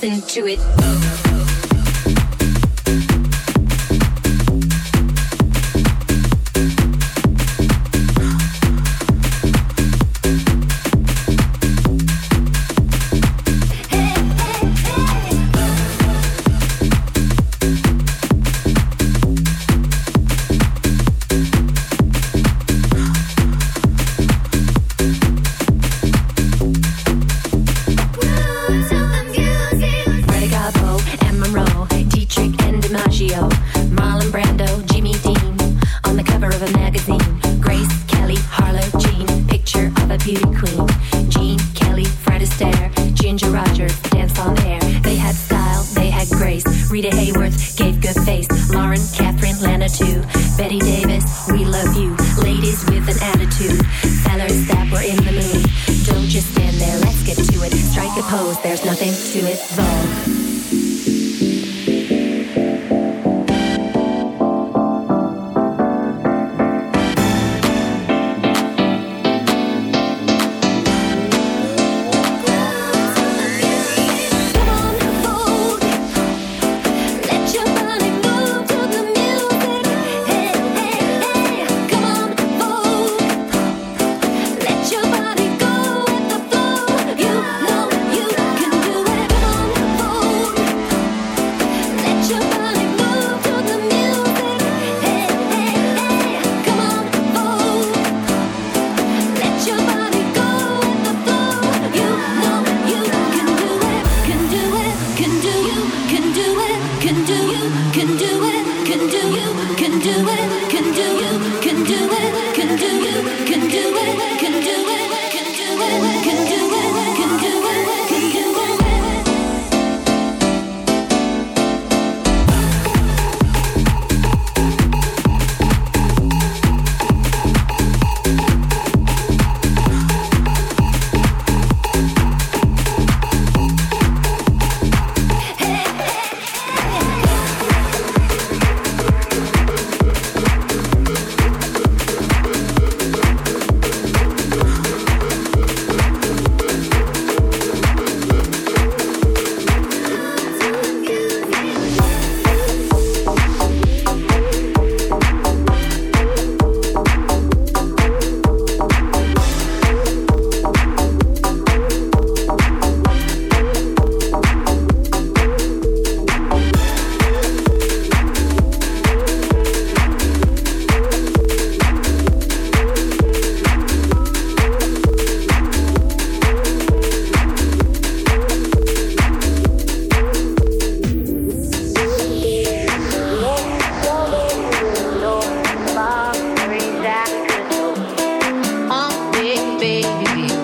nothing to it.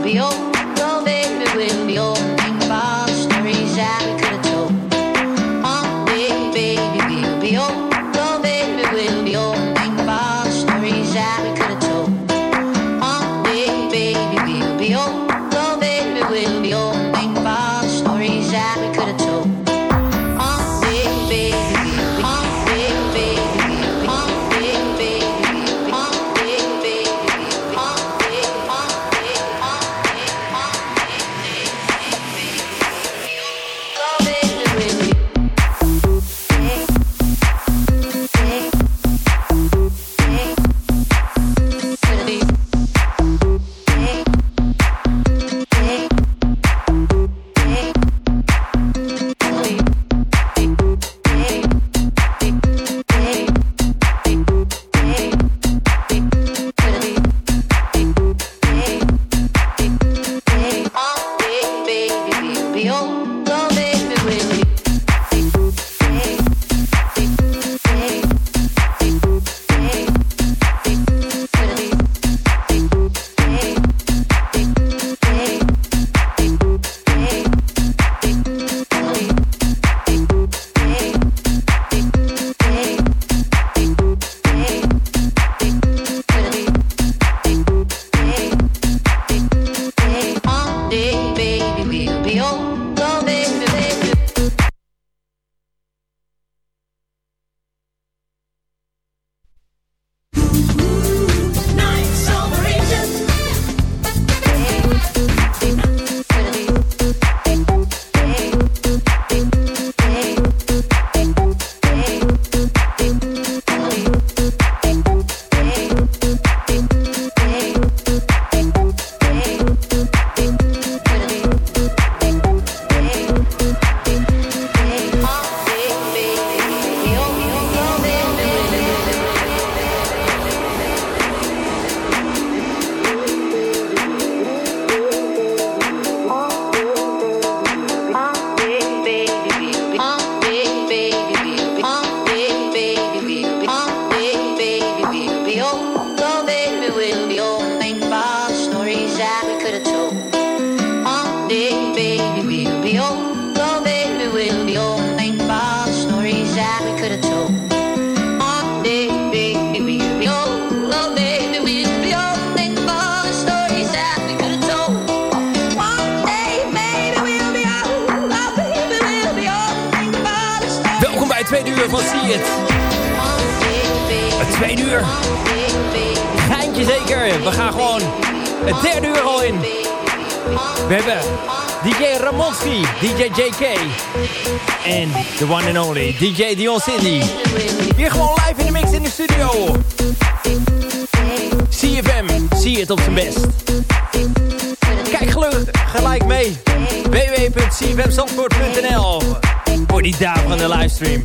Feel the one and only DJ Dion City. Hier gewoon live in de mix in de studio. CFM, zie het op zijn best. Kijk gelijk mee. www.cfmzandvoort.nl voor die van de livestream.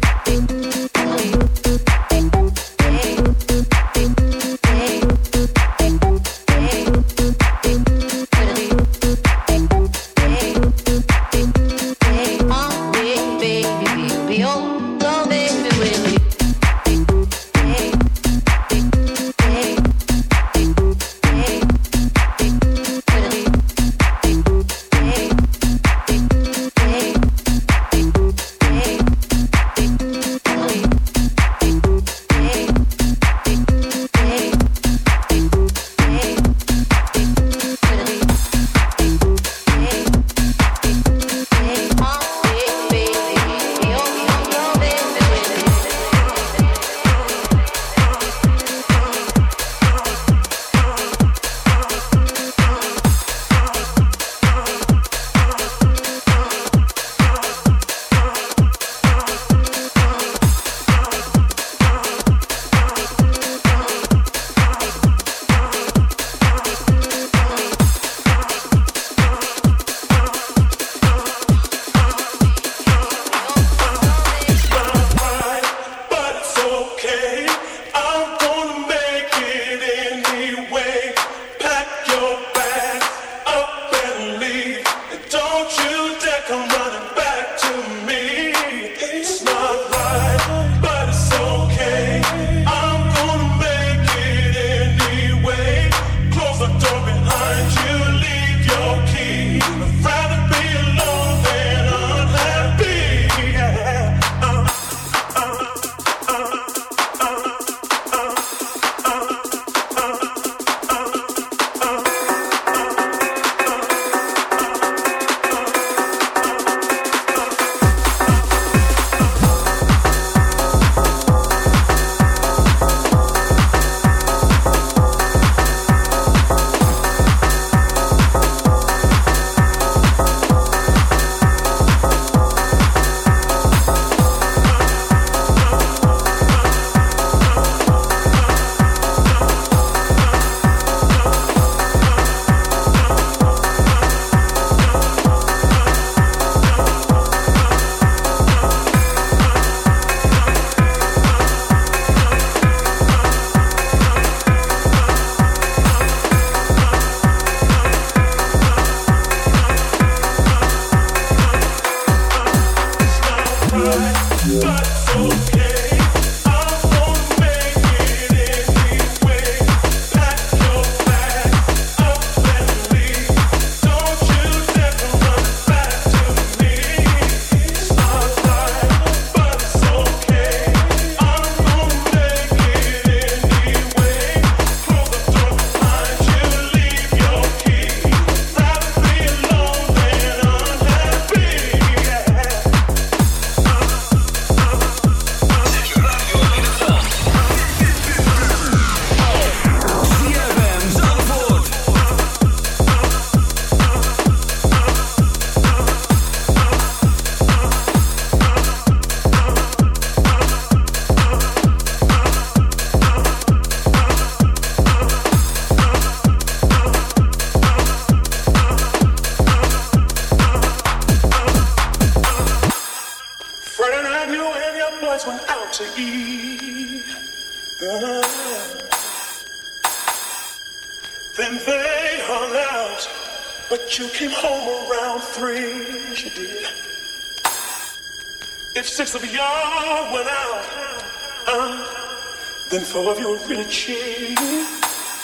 Really cheap.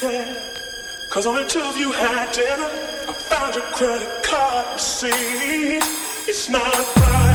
Yeah. Cause only two of you had dinner. I found your credit card receipt. It's not right,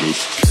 Just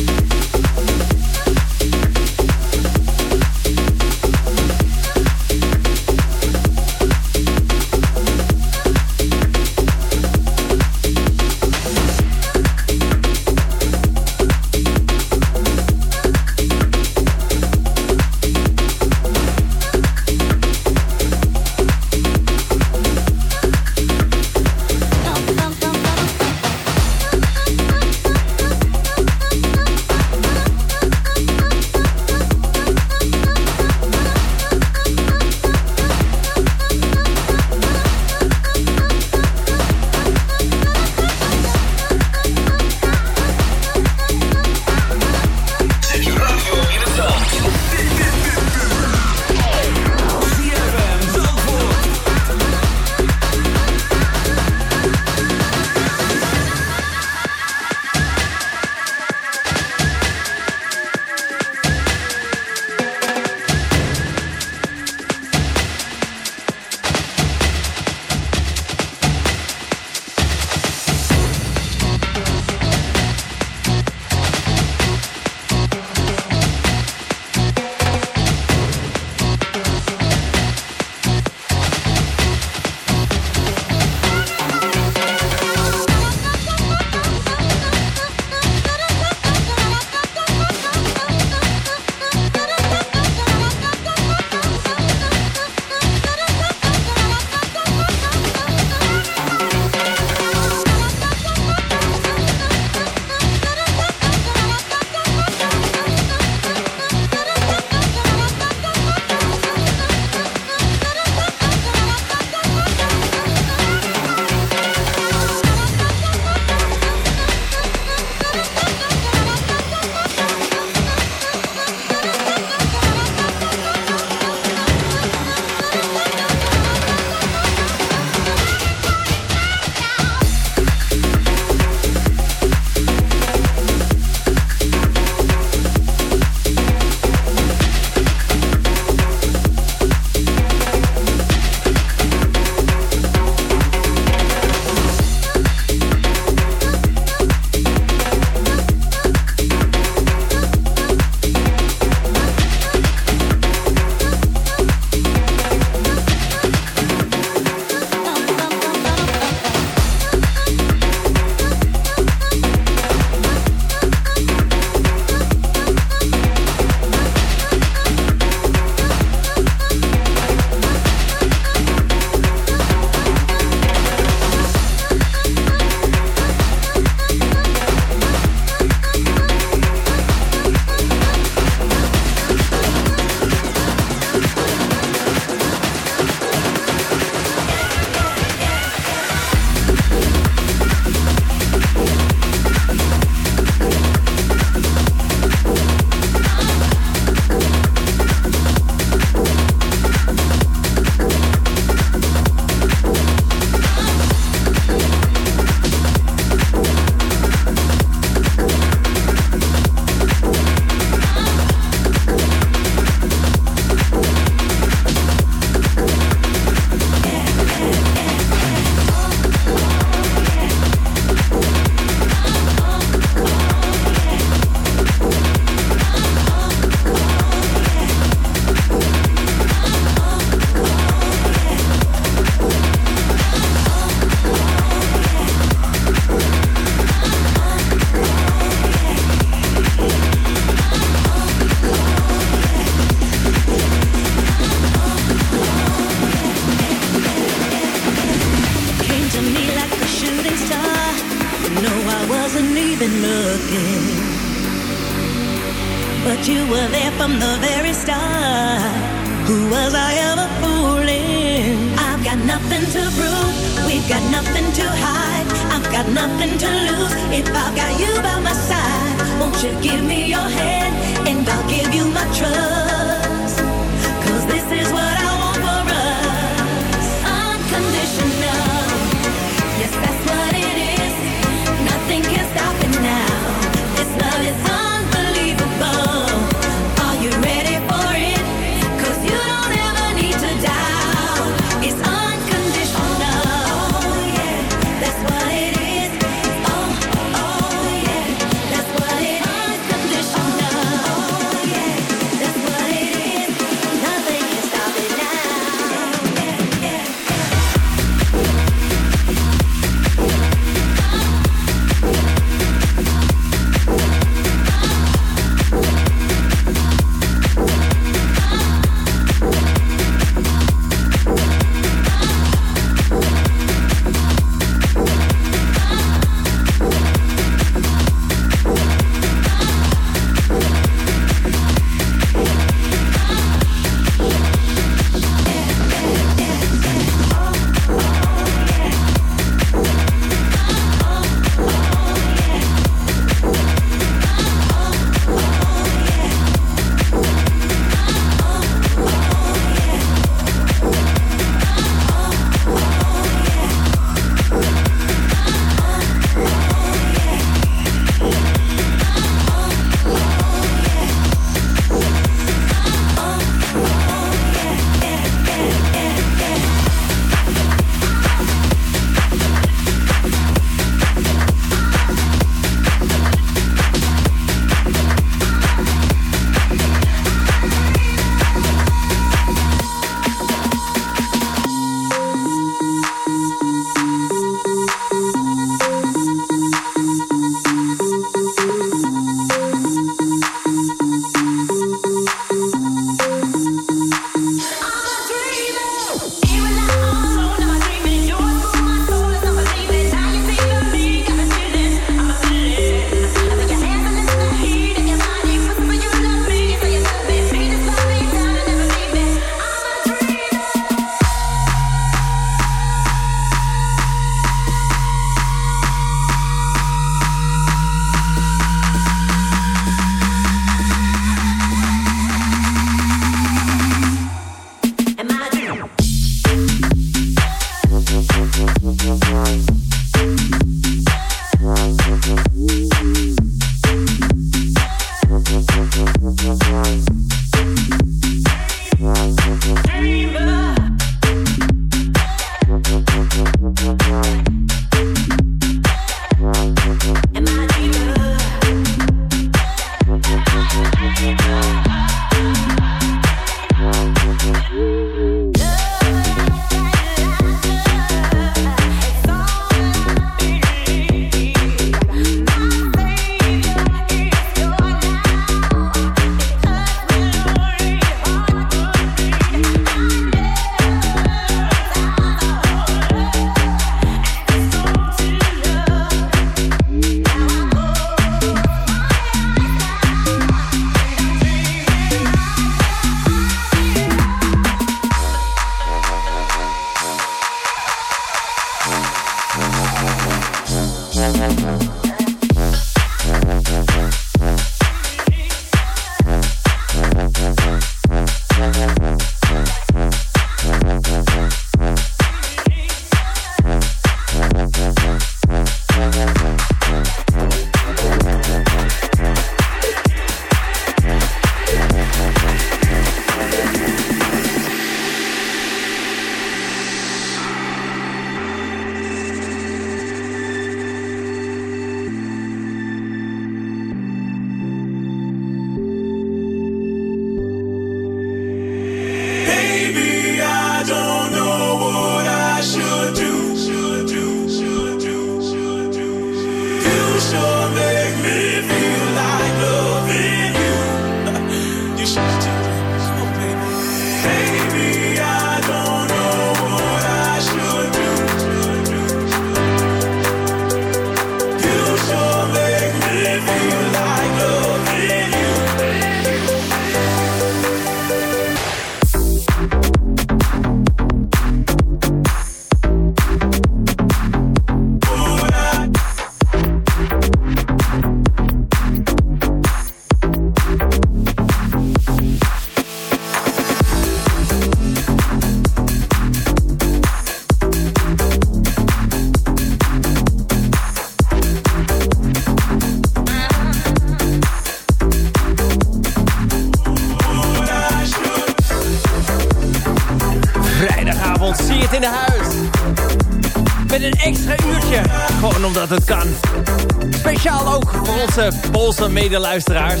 onze Poolse medeluisteraars.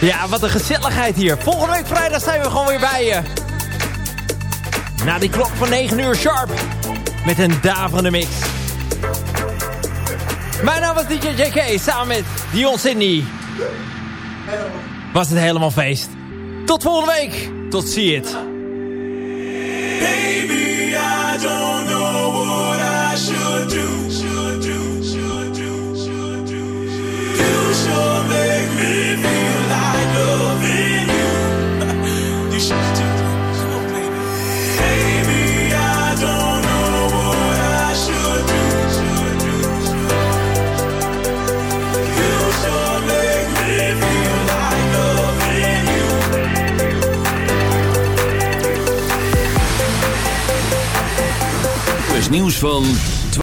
Ja, wat een gezelligheid hier. Volgende week vrijdag zijn we gewoon weer bij je. Na die klok van 9 uur sharp. Met een daverende mix. Mijn naam is DJ JK samen met Dion Sydney. Was het helemaal feest. Tot volgende week. Tot see nieuws van